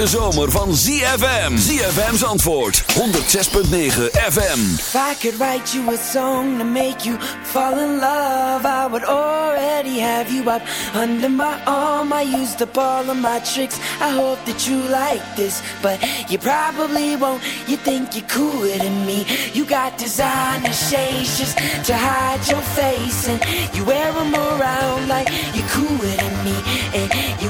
Hete zomer van ZFM. ZFM's antwoord, 106.9 FM. If I could write you a song to make you fall in love, I would already have you up under my arm. I used up all of my tricks. I hope that you like this, but you probably won't. You think you're cooler than me. You got designer shades just to hide your face, and you wear them around like you're cooler than me. And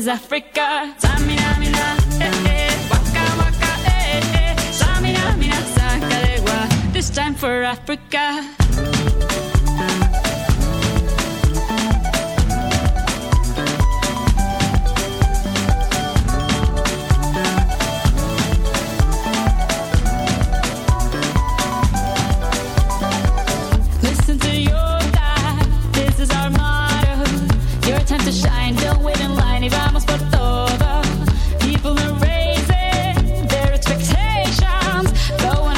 is Africa. to shine. Don't wait in line y vamos por todo. People are raising their expectations. Go.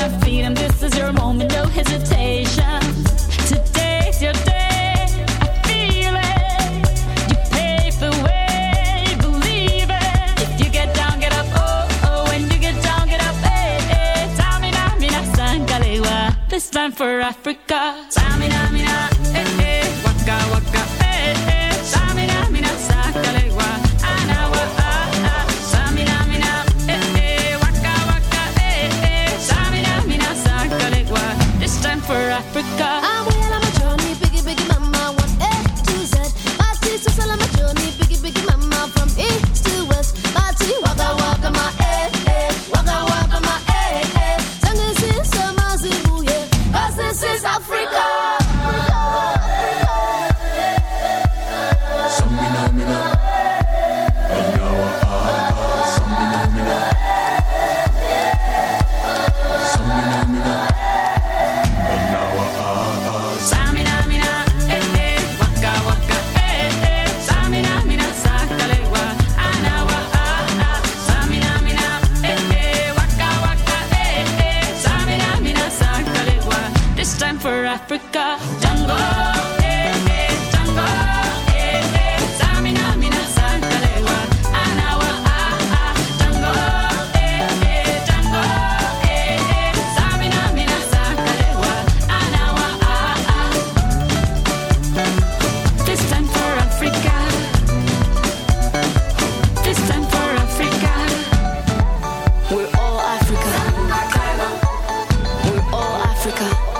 This is your moment, no hesitation. Today's your day. I feel it. You pave the way. Believe it. If you get down, get up. Oh, oh. When you get down, get up. Hey, hey. Tamina, mina. This time for Africa. Africa.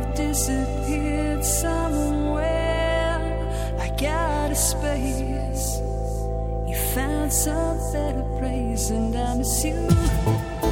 You've disappeared somewhere. I got a space. You found some better place, and I miss you.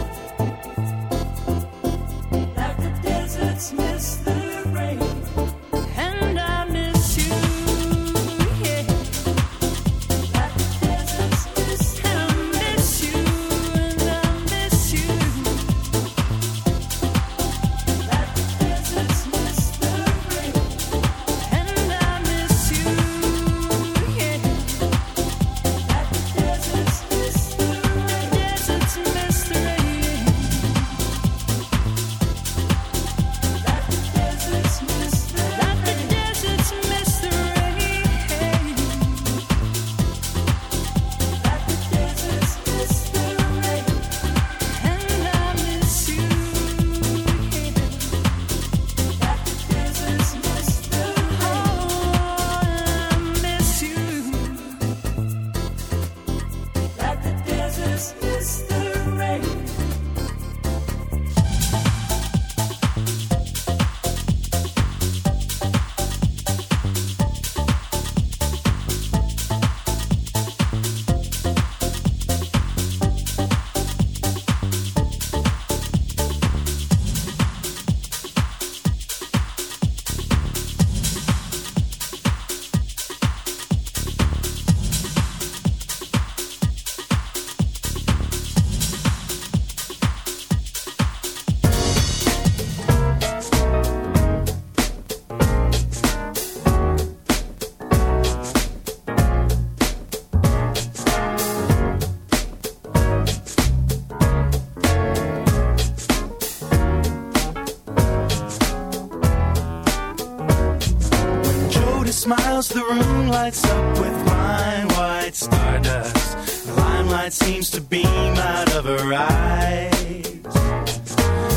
Seems to beam out of her eyes.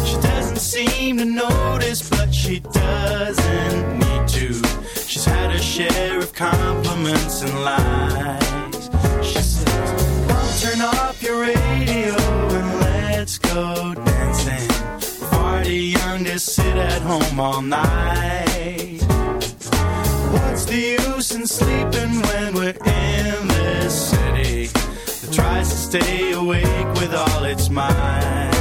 She doesn't seem to notice, but she doesn't need to. She's had her share of compliments and lies. She says, Mom, turn off your radio and let's go dancing. Far too young to sit at home all night. What's the use in sleeping when we're in tries to stay awake with all its might?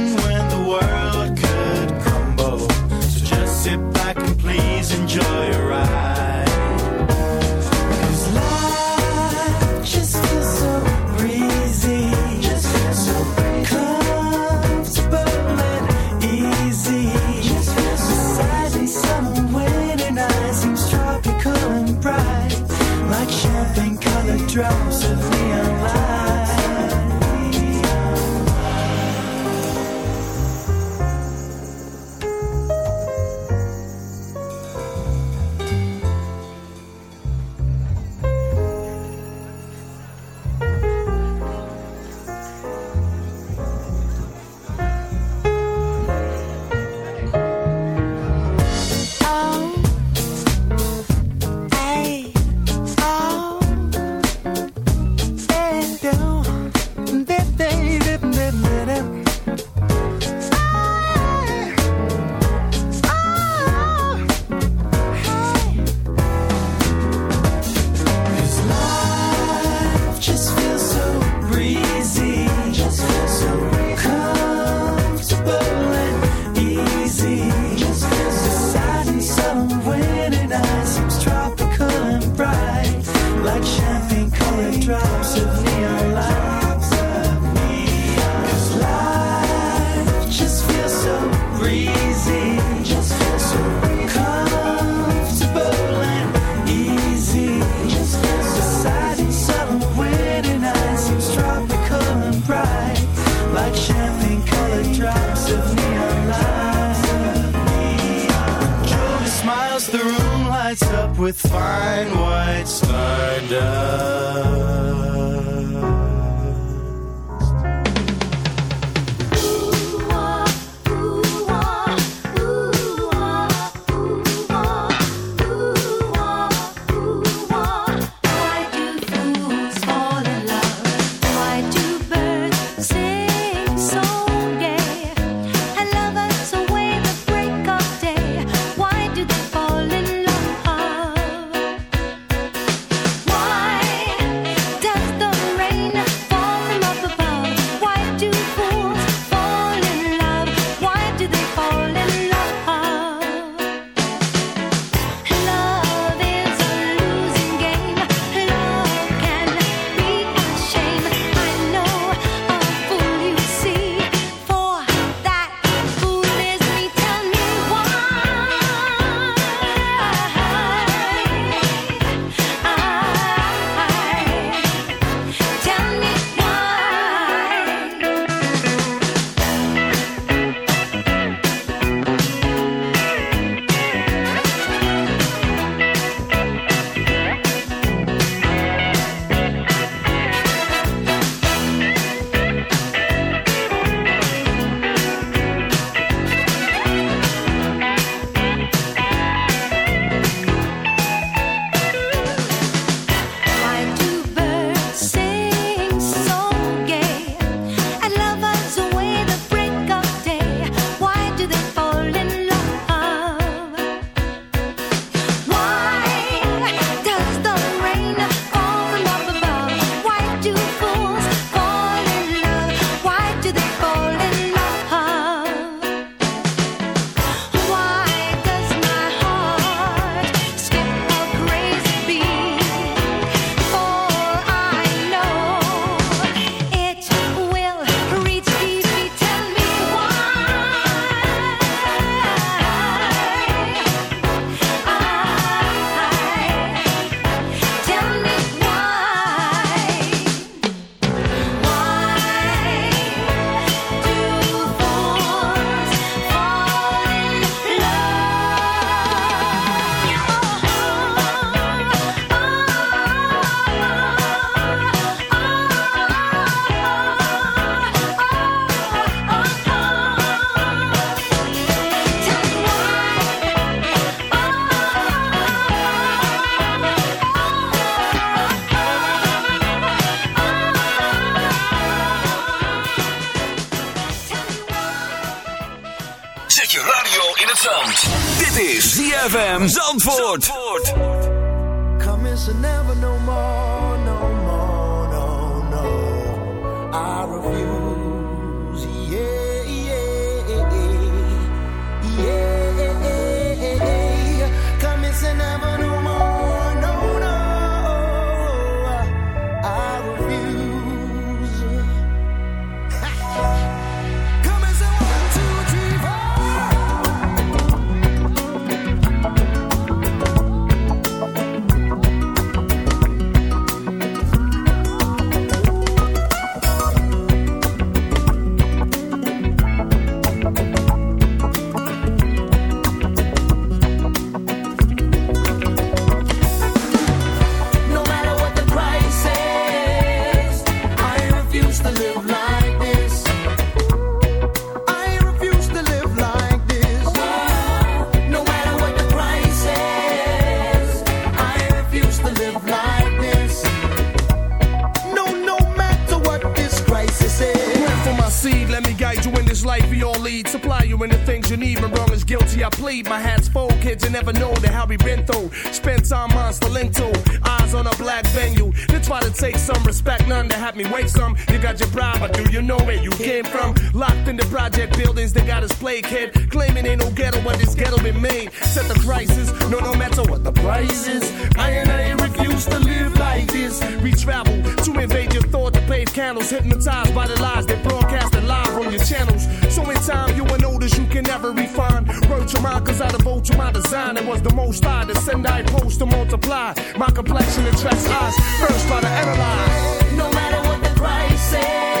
I plead. My hat's full, kids, you never know the how we been through. Spent time on Stalento, eyes on a black venue. They try to take some respect, none to have me wait some. You got your bribe, but do you know where you came from? Locked in the project buildings, they got us plague kid. Claiming ain't no ghetto, but this ghetto been made. Set the crisis, no, no matter what the price is. I and I refuse to live like this. We travel to invade your thought to pave candles, hypnotized by the lies they broadcasted live on your channels. So in time, you will notice you can never refine. Word to mine, cause I devote to my design. It was the most I to send, I post to multiply. My complexion attracts eyes. First, try to analyze. No matter what the price is,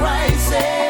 Matter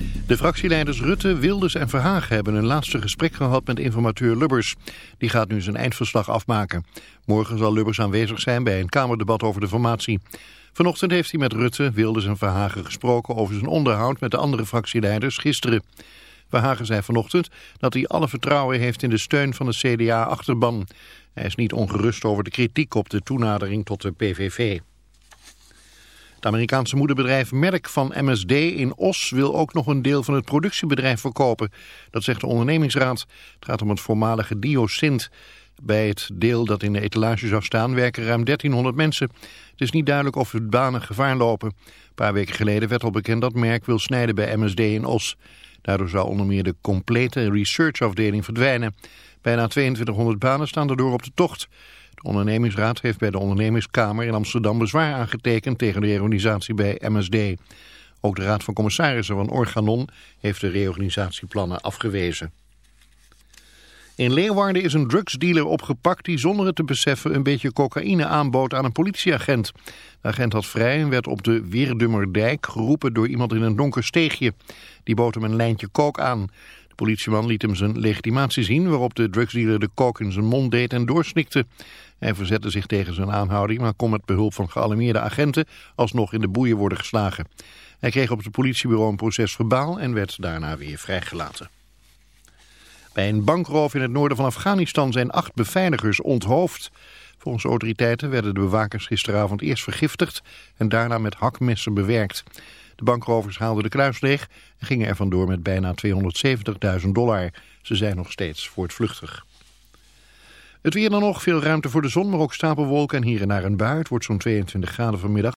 De fractieleiders Rutte, Wilders en Verhagen hebben een laatste gesprek gehad met informateur Lubbers. Die gaat nu zijn eindverslag afmaken. Morgen zal Lubbers aanwezig zijn bij een Kamerdebat over de formatie. Vanochtend heeft hij met Rutte, Wilders en Verhagen gesproken over zijn onderhoud met de andere fractieleiders gisteren. Verhagen zei vanochtend dat hij alle vertrouwen heeft in de steun van de CDA-achterban. Hij is niet ongerust over de kritiek op de toenadering tot de PVV. Het Amerikaanse moederbedrijf Merck van MSD in Os wil ook nog een deel van het productiebedrijf verkopen. Dat zegt de ondernemingsraad. Het gaat om het voormalige Diosint. Bij het deel dat in de etalage zou staan werken ruim 1300 mensen. Het is niet duidelijk of de banen gevaar lopen. Een paar weken geleden werd al bekend dat Merck wil snijden bij MSD in Os. Daardoor zou onder meer de complete researchafdeling verdwijnen. Bijna 2200 banen staan daardoor op de tocht. De ondernemingsraad heeft bij de ondernemingskamer in Amsterdam bezwaar aangetekend tegen de reorganisatie bij MSD. Ook de Raad van Commissarissen van Organon heeft de reorganisatieplannen afgewezen. In Leeuwarden is een drugsdealer opgepakt die zonder het te beseffen een beetje cocaïne aanbood aan een politieagent. De agent had vrij en werd op de Weerdummerdijk geroepen door iemand in een donker steegje. Die bood hem een lijntje kook aan. De politieman liet hem zijn legitimatie zien waarop de drugsdealer de kook in zijn mond deed en doorsnikte. Hij verzette zich tegen zijn aanhouding, maar kon met behulp van gealarmeerde agenten alsnog in de boeien worden geslagen. Hij kreeg op het politiebureau een proces verbaal en werd daarna weer vrijgelaten. Bij een bankroof in het noorden van Afghanistan zijn acht beveiligers onthoofd. Volgens autoriteiten werden de bewakers gisteravond eerst vergiftigd en daarna met hakmessen bewerkt. De bankrovers haalden de kluis leeg en gingen er vandoor met bijna 270.000 dollar. Ze zijn nog steeds voortvluchtig. Het weer dan nog, veel ruimte voor de zon, maar ook stapelwolken en hier en daar een bui. Het wordt zo'n 22 graden vanmiddag.